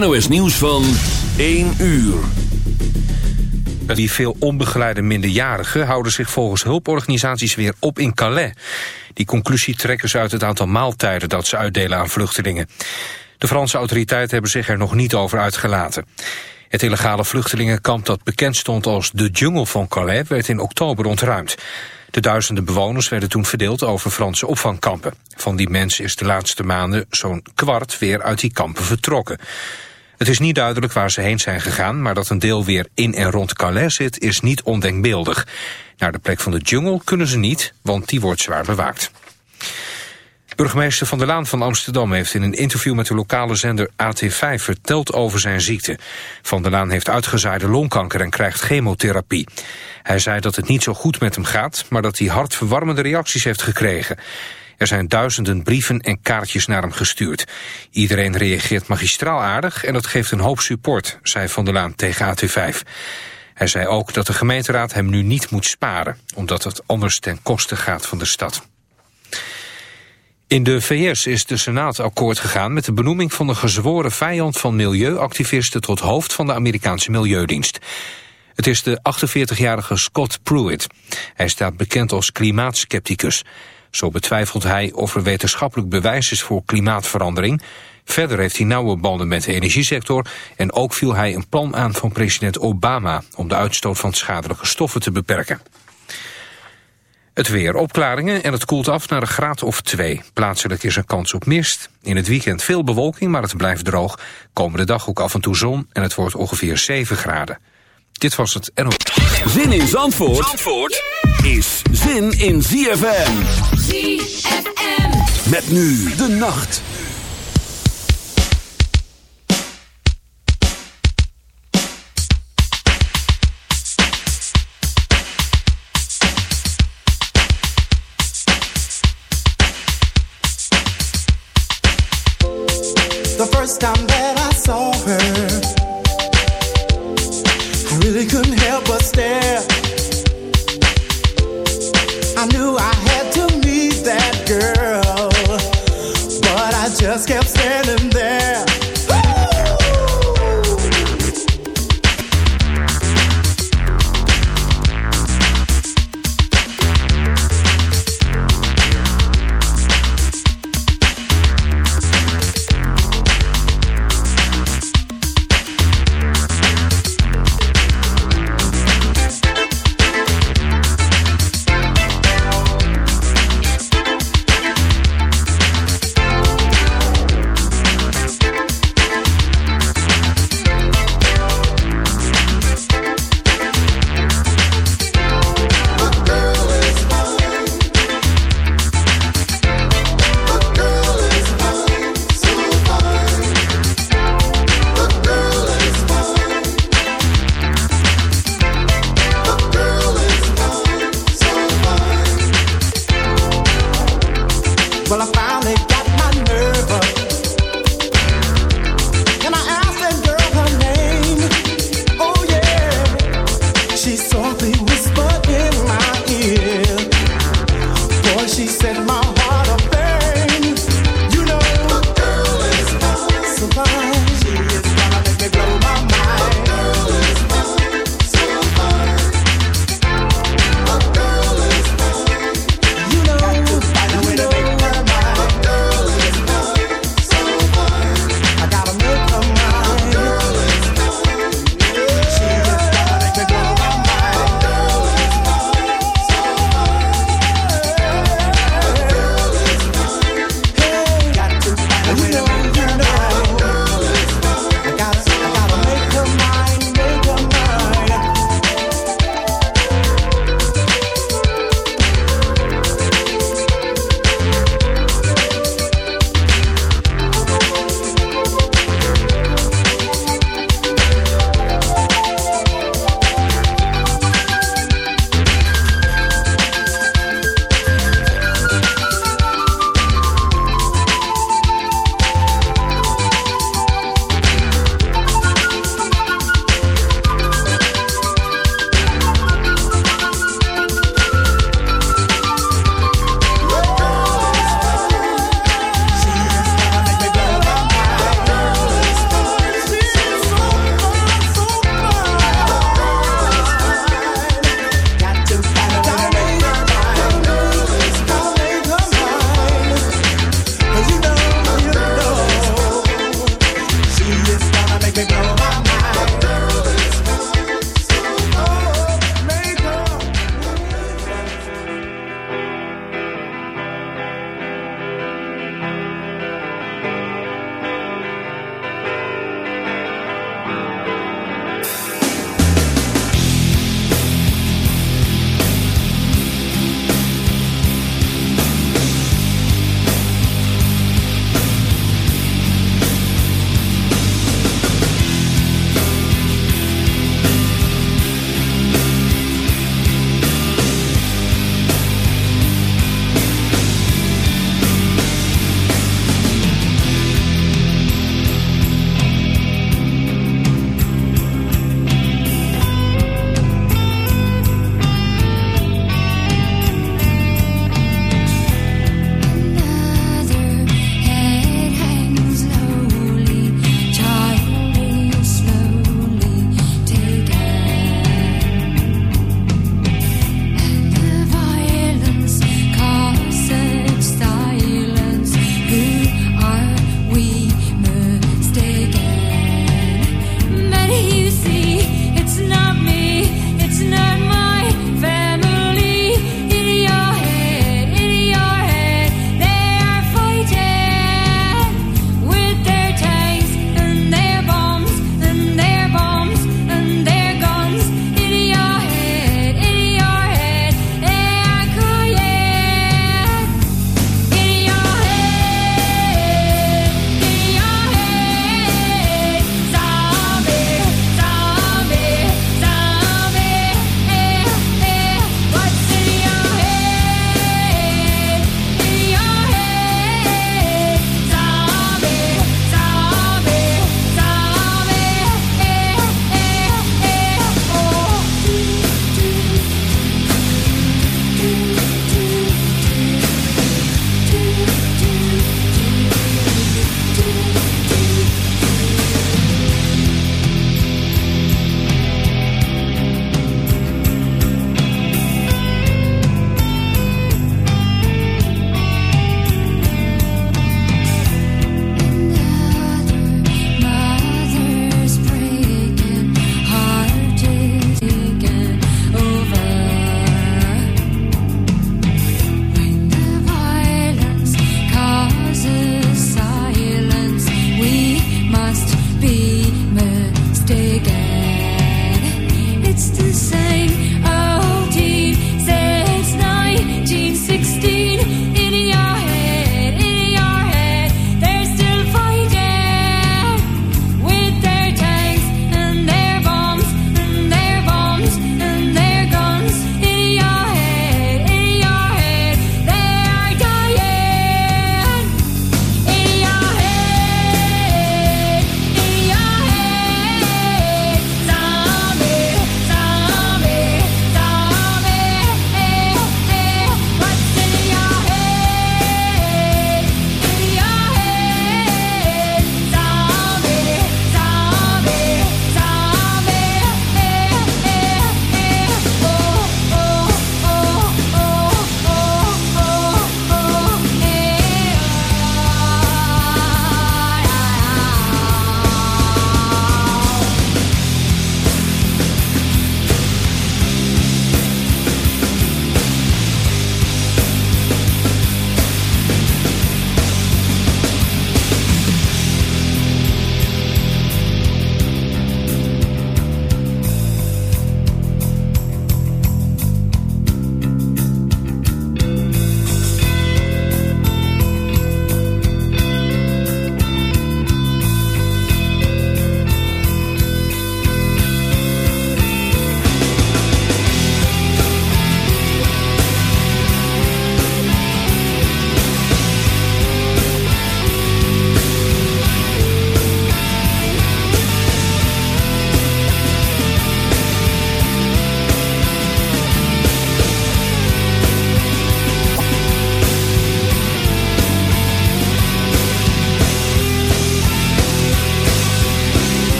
NOS Nieuws van 1 uur. Die veel onbegeleide minderjarigen houden zich volgens hulporganisaties weer op in Calais. Die conclusie trekken ze uit het aantal maaltijden dat ze uitdelen aan vluchtelingen. De Franse autoriteiten hebben zich er nog niet over uitgelaten. Het illegale vluchtelingenkamp dat bekend stond als de jungle van Calais werd in oktober ontruimd. De duizenden bewoners werden toen verdeeld over Franse opvangkampen. Van die mensen is de laatste maanden zo'n kwart weer uit die kampen vertrokken. Het is niet duidelijk waar ze heen zijn gegaan, maar dat een deel weer in en rond Calais zit is niet ondenkbeeldig. Naar de plek van de jungle kunnen ze niet, want die wordt zwaar bewaakt. Burgemeester Van der Laan van Amsterdam heeft in een interview met de lokale zender AT5 verteld over zijn ziekte. Van der Laan heeft uitgezaaide longkanker en krijgt chemotherapie. Hij zei dat het niet zo goed met hem gaat, maar dat hij hartverwarmende reacties heeft gekregen. Er zijn duizenden brieven en kaartjes naar hem gestuurd. Iedereen reageert magistraal aardig en dat geeft een hoop support, zei Van der Laan tegen AT5. Hij zei ook dat de gemeenteraad hem nu niet moet sparen, omdat het anders ten koste gaat van de stad. In de VS is de Senaat akkoord gegaan met de benoeming van een gezworen vijand van milieuactivisten tot hoofd van de Amerikaanse Milieudienst. Het is de 48-jarige Scott Pruitt. Hij staat bekend als klimaatskepticus. Zo betwijfelt hij of er wetenschappelijk bewijs is voor klimaatverandering. Verder heeft hij nauwe banden met de energiesector... en ook viel hij een plan aan van president Obama... om de uitstoot van schadelijke stoffen te beperken. Het weer opklaringen en het koelt af naar een graad of twee. Plaatselijk is er kans op mist. In het weekend veel bewolking, maar het blijft droog. Komende dag ook af en toe zon en het wordt ongeveer 7 graden. Dit was het NO. Zin in Zandvoort, Zandvoort is zin in ZFM. ZFM. Met nu de nacht. The first time that I saw her, really couldn't help but stare.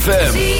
ZFM.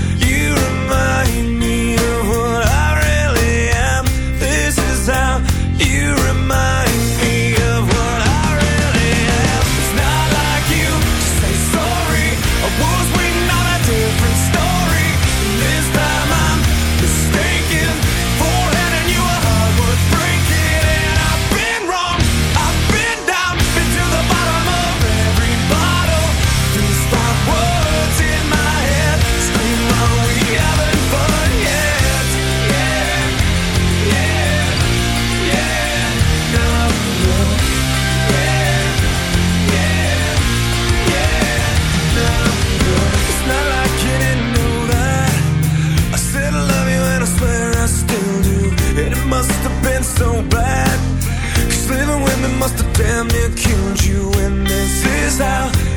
must have damn near killed you, and this is how.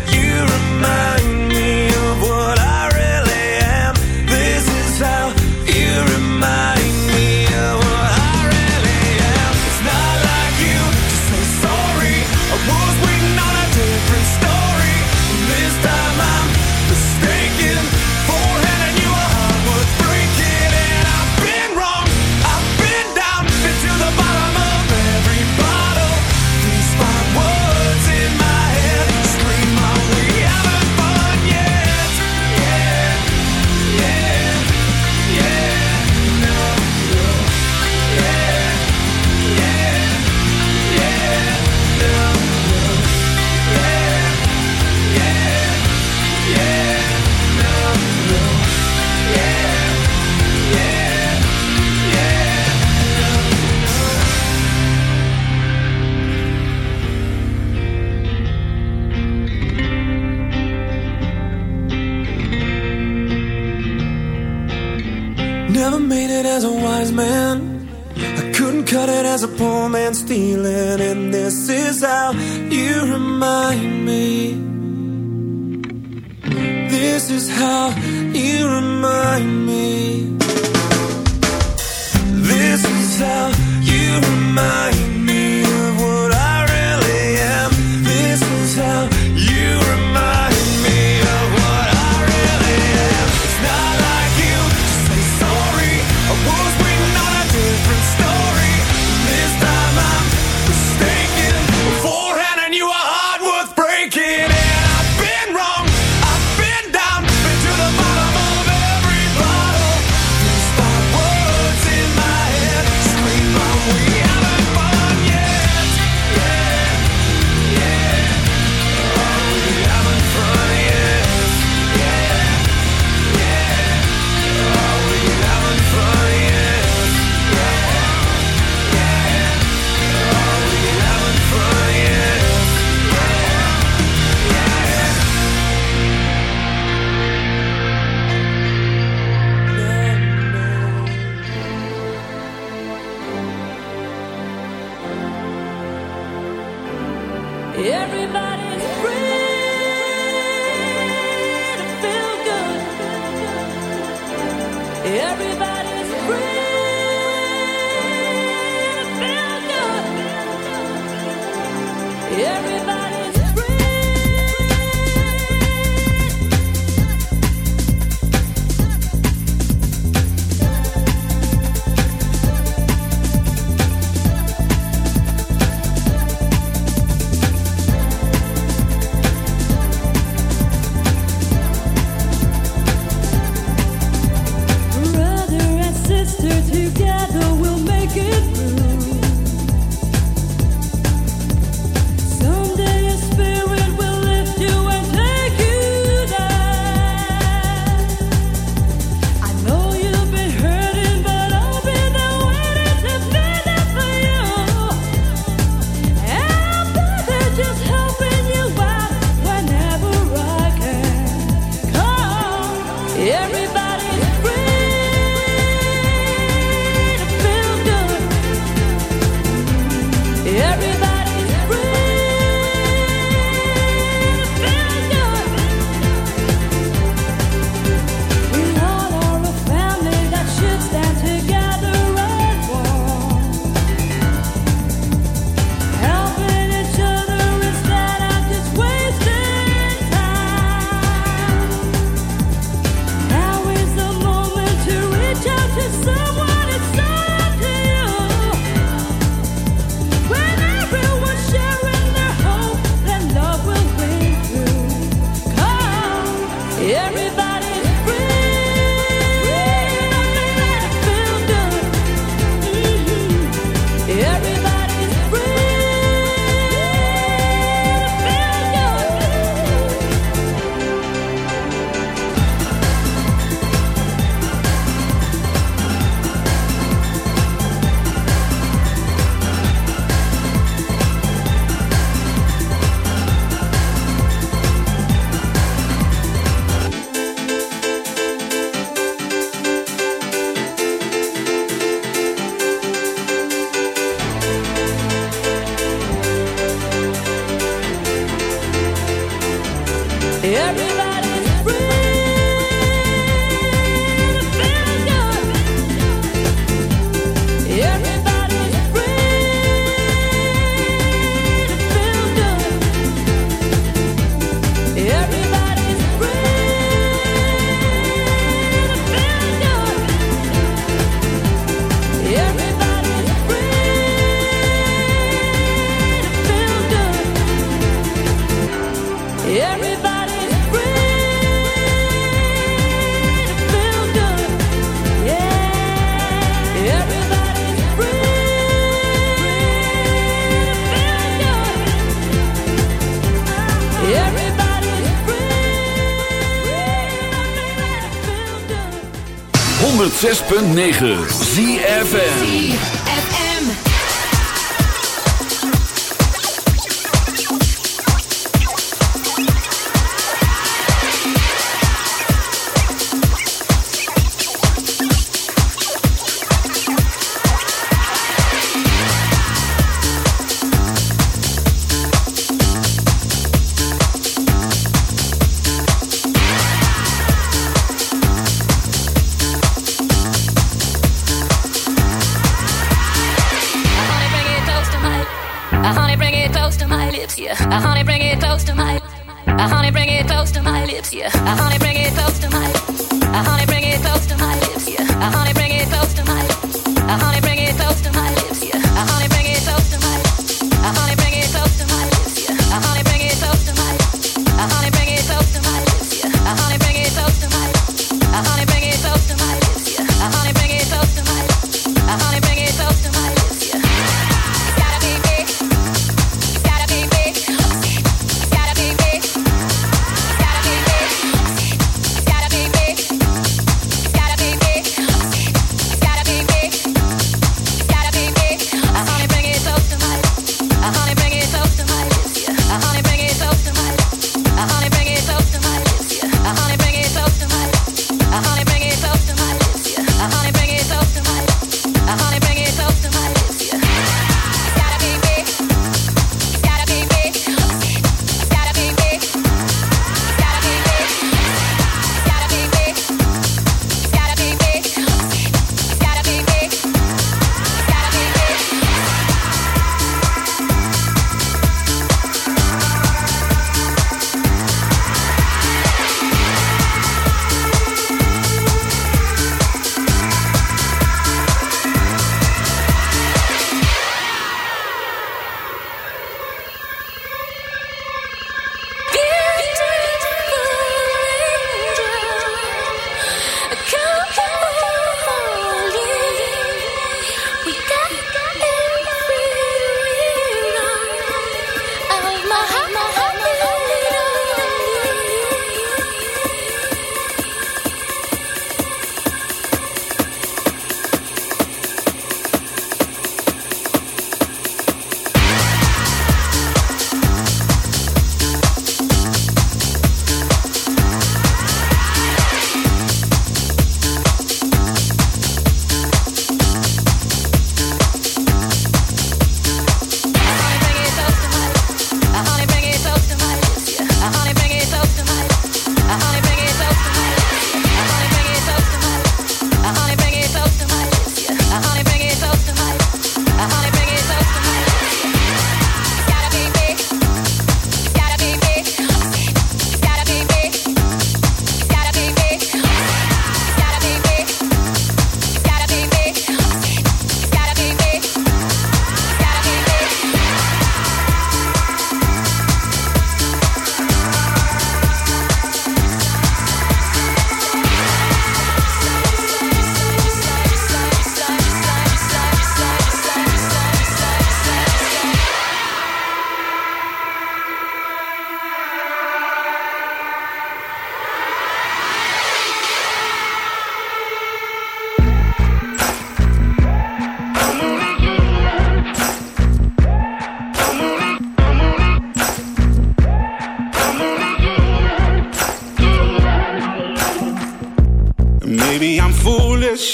106.9 ZFN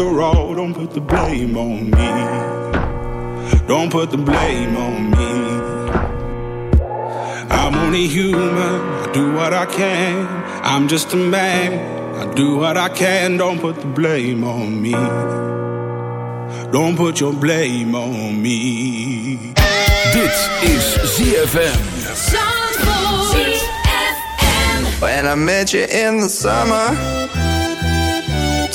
After all. Don't put the blame on me. Don't put the blame on me. I'm only human. I do what I can. I'm just a man. I do what I can. Don't put the blame on me. Don't put your blame on me. Dit is ZFM. When I met you in the summer,